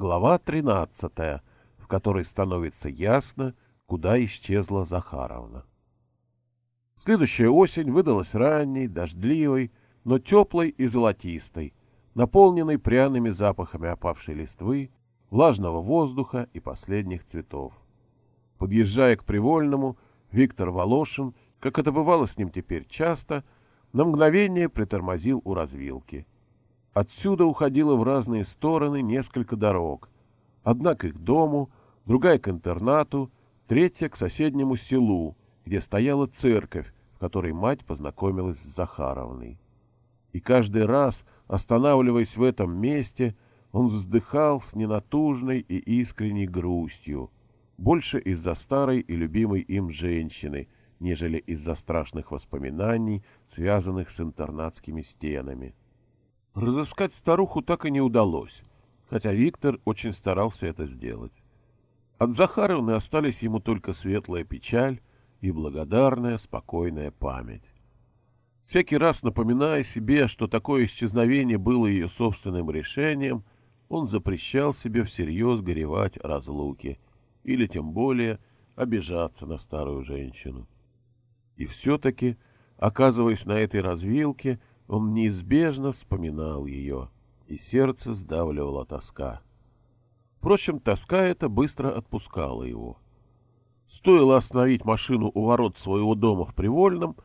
Глава 13, в которой становится ясно, куда исчезла Захаровна. Следующая осень выдалась ранней, дождливой, но теплой и золотистой, наполненной пряными запахами опавшей листвы, влажного воздуха и последних цветов. Подъезжая к Привольному, Виктор Волошин, как это бывало с ним теперь часто, на мгновение притормозил у развилки. Отсюда уходило в разные стороны несколько дорог. Одна к их дому, другая к интернату, третья к соседнему селу, где стояла церковь, в которой мать познакомилась с Захаровной. И каждый раз, останавливаясь в этом месте, он вздыхал с ненатужной и искренней грустью, больше из-за старой и любимой им женщины, нежели из-за страшных воспоминаний, связанных с интернатскими стенами. Разыскать старуху так и не удалось, хотя Виктор очень старался это сделать. От Захаровны остались ему только светлая печаль и благодарная, спокойная память. Всякий раз напоминая себе, что такое исчезновение было ее собственным решением, он запрещал себе всерьез горевать о разлуке или тем более обижаться на старую женщину. И все-таки, оказываясь на этой развилке, он неизбежно вспоминал ее, и сердце сдавливала тоска. Впрочем, тоска эта быстро отпускала его. Стоило остановить машину у ворот своего дома в Привольном,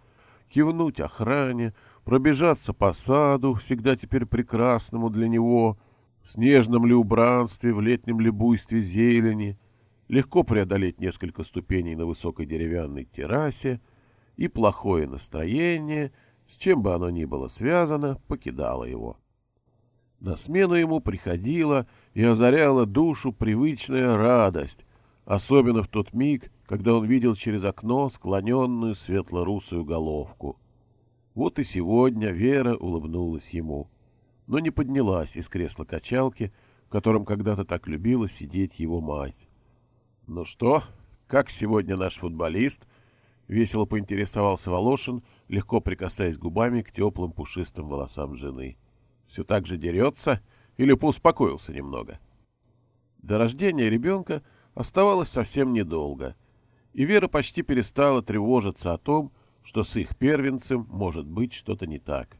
кивнуть охране, пробежаться по саду, всегда теперь прекрасному для него, в снежном ли убранстве, в летнем ли буйстве зелени, легко преодолеть несколько ступеней на высокой деревянной террасе, и плохое настроение — с чем бы оно ни было связано, покидало его. На смену ему приходила и озаряла душу привычная радость, особенно в тот миг, когда он видел через окно склоненную светло-русую головку. Вот и сегодня Вера улыбнулась ему, но не поднялась из кресла качалки, в котором когда-то так любила сидеть его мать. «Ну что, как сегодня наш футболист?» — весело поинтересовался Волошин, легко прикасаясь губами к теплым пушистым волосам жены. «Все так же дерется или поуспокоился немного?» До рождения ребенка оставалось совсем недолго, и Вера почти перестала тревожиться о том, что с их первенцем может быть что-то не так.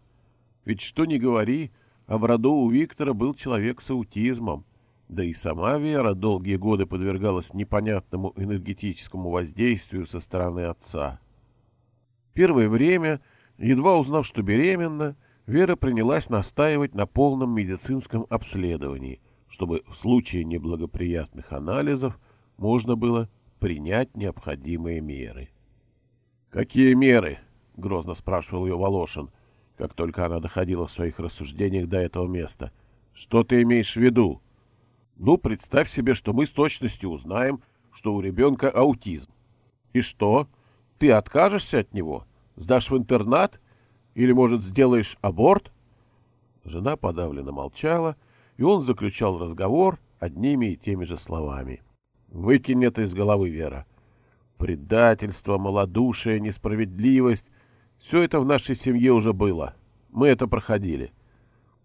Ведь что ни говори, а в роду у Виктора был человек с аутизмом, да и сама Вера долгие годы подвергалась непонятному энергетическому воздействию со стороны отца. Первое время, едва узнав, что беременна, Вера принялась настаивать на полном медицинском обследовании, чтобы в случае неблагоприятных анализов можно было принять необходимые меры. «Какие меры?» — грозно спрашивал ее Волошин, как только она доходила в своих рассуждениях до этого места. «Что ты имеешь в виду?» Ну, представь себе, что мы с точностью узнаем, что у ребенка аутизм. И что? Ты откажешься от него? Сдашь в интернат? Или, может, сделаешь аборт? Жена подавленно молчала, и он заключал разговор одними и теми же словами. Выкинь это из головы, Вера. Предательство, малодушие, несправедливость — все это в нашей семье уже было. Мы это проходили.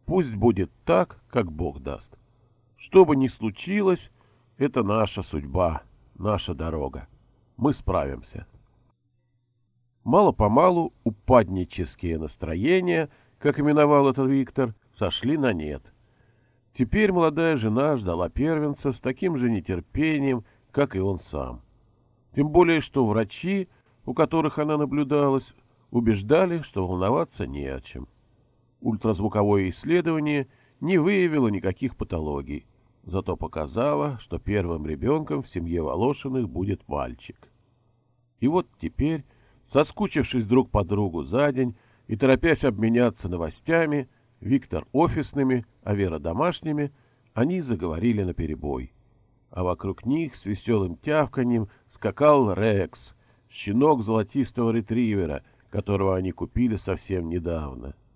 Пусть будет так, как Бог даст. Что бы ни случилось, это наша судьба, наша дорога. Мы справимся. Мало-помалу упаднические настроения, как именовал это Виктор, сошли на нет. Теперь молодая жена ждала первенца с таким же нетерпением, как и он сам. Тем более, что врачи, у которых она наблюдалась, убеждали, что волноваться не о чем. Ультразвуковое исследование не выявила никаких патологий, зато показала, что первым ребенком в семье Волошиных будет мальчик. И вот теперь, соскучившись друг по другу за день и торопясь обменяться новостями, Виктор офисными, а Вера домашними, они заговорили наперебой. А вокруг них с веселым тявканьем скакал Рекс, щенок золотистого ретривера, которого они купили совсем недавно. —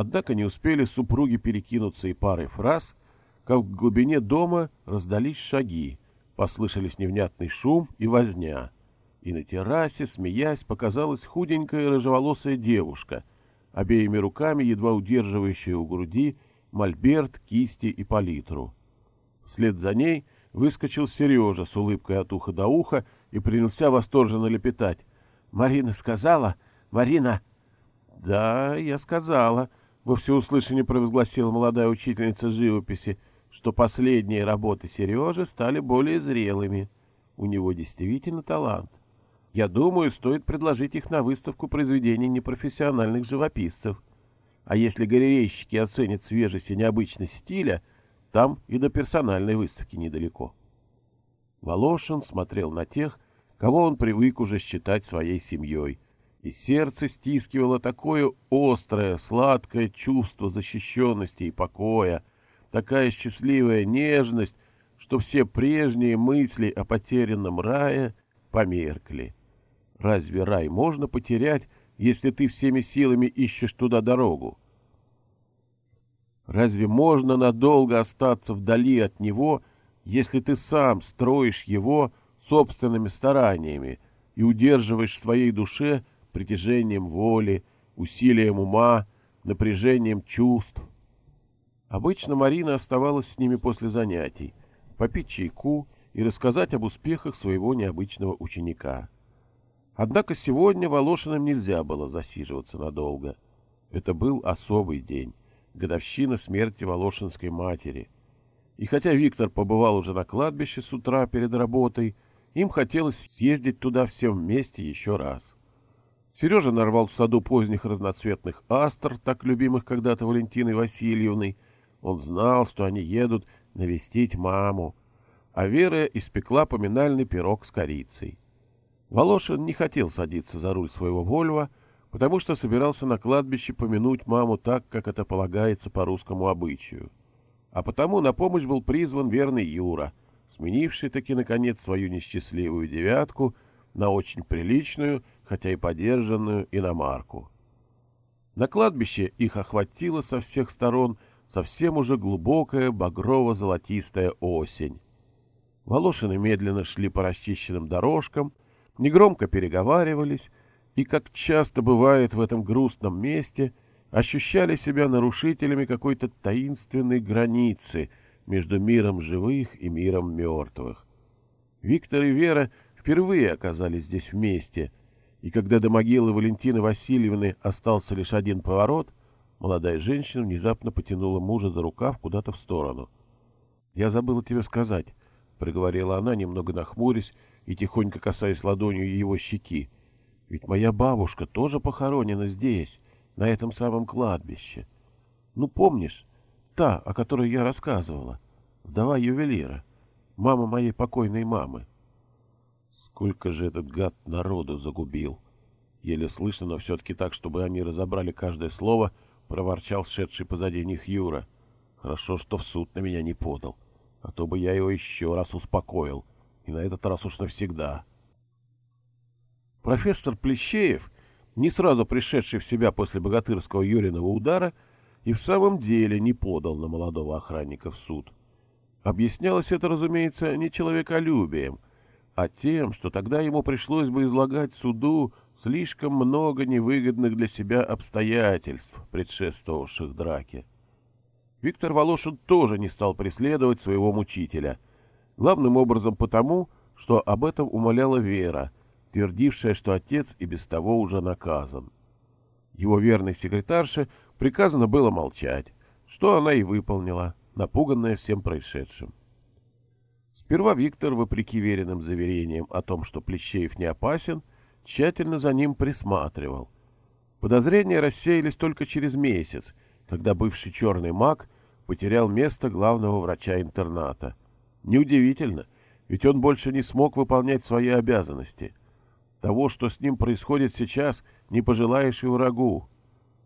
Однако не успели супруги перекинуться и парой фраз, как в глубине дома раздались шаги, послышались невнятный шум и возня. И на террасе, смеясь, показалась худенькая рыжеволосая девушка, обеими руками едва удерживающая у груди мольберт, кисти и палитру. Вслед за ней выскочил Сережа с улыбкой от уха до уха и принялся восторженно лепетать. «Марина сказала? Марина!» «Да, я сказала», — во всеуслышание провозгласила молодая учительница живописи, что последние работы Сережи стали более зрелыми. У него действительно талант. Я думаю, стоит предложить их на выставку произведений непрофессиональных живописцев. А если галерейщики оценят свежесть и необычность стиля, там и до персональной выставки недалеко. Волошин смотрел на тех, кого он привык уже считать своей семьей, и сердце стискивало такое острое, сладкое чувство защищенности и покоя, такая счастливая нежность, что все прежние мысли о потерянном рае померкли. Разве рай можно потерять, если ты всеми силами ищешь туда дорогу? Разве можно надолго остаться вдали от него, если ты сам строишь его собственными стараниями и удерживаешь в своей душе притяжением воли, усилием ума, напряжением чувств? Обычно Марина оставалась с ними после занятий, попить чайку и рассказать об успехах своего необычного ученика. Однако сегодня Волошиным нельзя было засиживаться надолго. Это был особый день, годовщина смерти Волошинской матери. И хотя Виктор побывал уже на кладбище с утра перед работой, им хотелось съездить туда всем вместе еще раз. Сережа нарвал в саду поздних разноцветных астр, так любимых когда-то Валентиной Васильевной. Он знал, что они едут навестить маму, а Вера испекла поминальный пирог с корицей. Волошин не хотел садиться за руль своего «Вольво», потому что собирался на кладбище помянуть маму так, как это полагается по русскому обычаю. А потому на помощь был призван верный Юра, сменивший таки, наконец, свою несчастливую девятку на очень приличную, хотя и подержанную иномарку. На кладбище их охватила со всех сторон совсем уже глубокая багрово-золотистая осень. Волошины медленно шли по расчищенным дорожкам, негромко переговаривались и, как часто бывает в этом грустном месте, ощущали себя нарушителями какой-то таинственной границы между миром живых и миром мертвых. Виктор и Вера впервые оказались здесь вместе, и когда до могилы Валентины Васильевны остался лишь один поворот, молодая женщина внезапно потянула мужа за рукав куда-то в сторону. «Я забыла тебе сказать», — проговорила она, немного нахмурясь и тихонько касаясь ладонью его щеки. «Ведь моя бабушка тоже похоронена здесь, на этом самом кладбище. Ну, помнишь, та, о которой я рассказывала, вдова ювелира, мама моей покойной мамы?» Сколько же этот гад народу загубил! Еле слышно, но все-таки так, чтобы они разобрали каждое слово, проворчал шедший позади них Юра. Хорошо, что в суд на меня не подал, а то бы я его еще раз успокоил и на этот раз уж навсегда. Профессор Плещеев, не сразу пришедший в себя после богатырского Юриного удара, и в самом деле не подал на молодого охранника в суд. Объяснялось это, разумеется, не человеколюбием, а тем, что тогда ему пришлось бы излагать суду слишком много невыгодных для себя обстоятельств, предшествовавших драке. Виктор Волошин тоже не стал преследовать своего мучителя — Главным образом потому, что об этом умоляла Вера, твердившая, что отец и без того уже наказан. Его верной секретарше приказано было молчать, что она и выполнила, напуганная всем происшедшим. Сперва Виктор, вопреки веренным заверениям о том, что Плещеев не опасен, тщательно за ним присматривал. Подозрения рассеялись только через месяц, когда бывший черный маг потерял место главного врача интерната. Неудивительно, ведь он больше не смог выполнять свои обязанности. Того, что с ним происходит сейчас, не пожелаешь и врагу.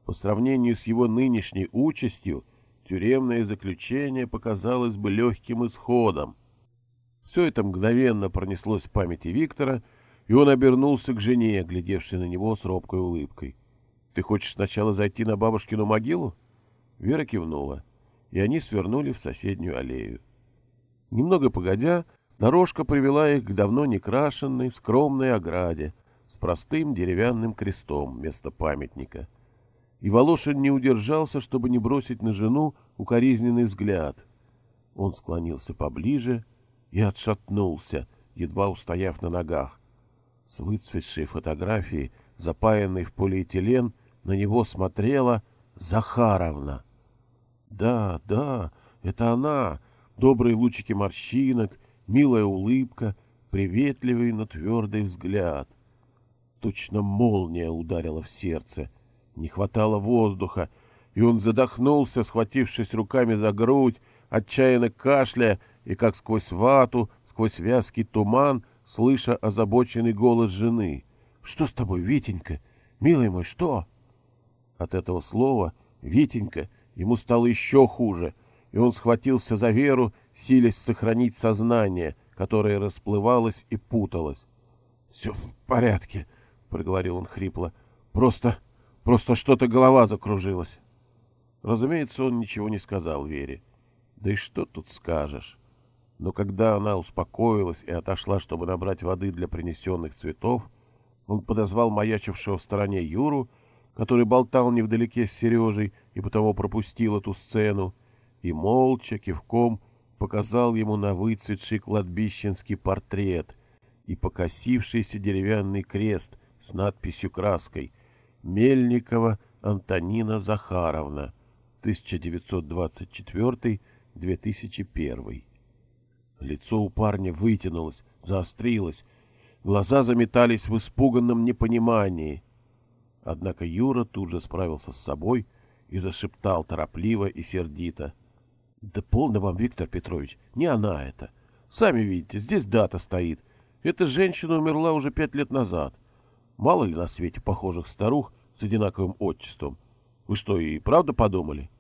По сравнению с его нынешней участью, тюремное заключение показалось бы легким исходом. Все это мгновенно пронеслось в памяти Виктора, и он обернулся к жене, глядевшей на него с робкой улыбкой. «Ты хочешь сначала зайти на бабушкину могилу?» Вера кивнула, и они свернули в соседнюю аллею. Немного погодя, дорожка привела их к давно не крашенной, скромной ограде с простым деревянным крестом вместо памятника. И Волошин не удержался, чтобы не бросить на жену укоризненный взгляд. Он склонился поближе и отшатнулся, едва устояв на ногах. С выцветшей фотографией, запаянной в полиэтилен, на него смотрела Захаровна. Да, да, это она, добрые лучики морщинок, милая улыбка, приветливый, но твердый взгляд. Точно молния ударила в сердце. Не хватало воздуха, и он задохнулся, схватившись руками за грудь, отчаянно кашляя и, как сквозь вату, сквозь вязкий туман, слыша озабоченный голос жены. «Что с тобой, Витенька? Милый мой, что?» От этого слова «Витенька» ему стало еще хуже, и он схватился за Веру, силясь сохранить сознание, которое расплывалось и путалось. «Все в порядке», — проговорил он хрипло. «Просто, просто что-то голова закружилась». Разумеется, он ничего не сказал Вере. Да и что тут скажешь? Но когда она успокоилась и отошла, чтобы набрать воды для принесенных цветов, он подозвал маячившего в стороне Юру, который болтал невдалеке с Сережей и потому пропустил эту сцену, и молча, кивком, показал ему на выцветший кладбищенский портрет и покосившийся деревянный крест с надписью краской «Мельникова Антонина Захаровна». 1924-2001. Лицо у парня вытянулось, заострилось, глаза заметались в испуганном непонимании. Однако Юра тут же справился с собой и зашептал торопливо и сердито. — Да полно вам, Виктор Петрович, не она это. Сами видите, здесь дата стоит. Эта женщина умерла уже пять лет назад. Мало ли на свете похожих старух с одинаковым отчеством. Вы что, и правда подумали?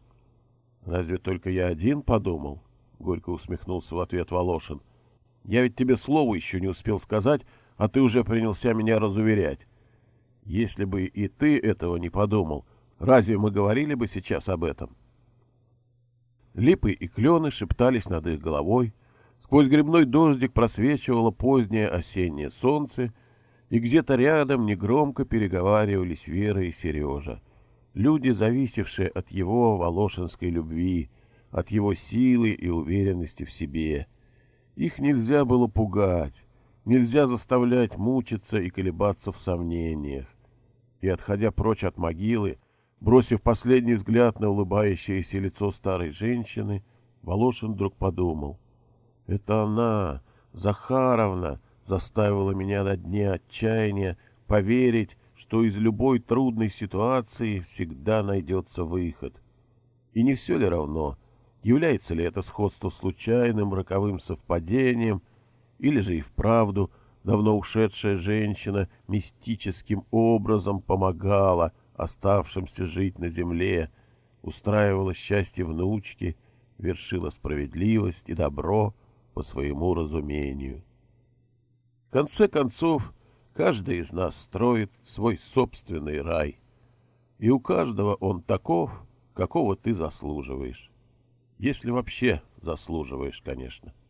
«Разве только я один подумал?» — горько усмехнулся в ответ Волошин. «Я ведь тебе слова еще не успел сказать, а ты уже принялся меня разуверять. Если бы и ты этого не подумал, разве мы говорили бы сейчас об этом?» Липы и клены шептались над их головой, сквозь грибной дождик просвечивало позднее осеннее солнце, и где-то рядом негромко переговаривались Вера и Сережа — люди, зависевшие от его волошинской любви, от его силы и уверенности в себе. Их нельзя было пугать, нельзя заставлять мучиться и колебаться в сомнениях. И, отходя прочь от могилы, бросив последний взгляд на улыбающееся лицо старой женщины, Волошин вдруг подумал. «Это она, Захаровна, заставила меня на дне отчаяния поверить, что из любой трудной ситуации всегда найдется выход. И не все ли равно, является ли это сходство случайным роковым совпадением, или же и вправду давно ушедшая женщина мистическим образом помогала оставшимся жить на земле, устраивала счастье внучки, вершила справедливость и добро по своему разумению. В конце концов, Каждый из нас строит свой собственный рай. И у каждого он таков, какого ты заслуживаешь. Если вообще заслуживаешь, конечно. —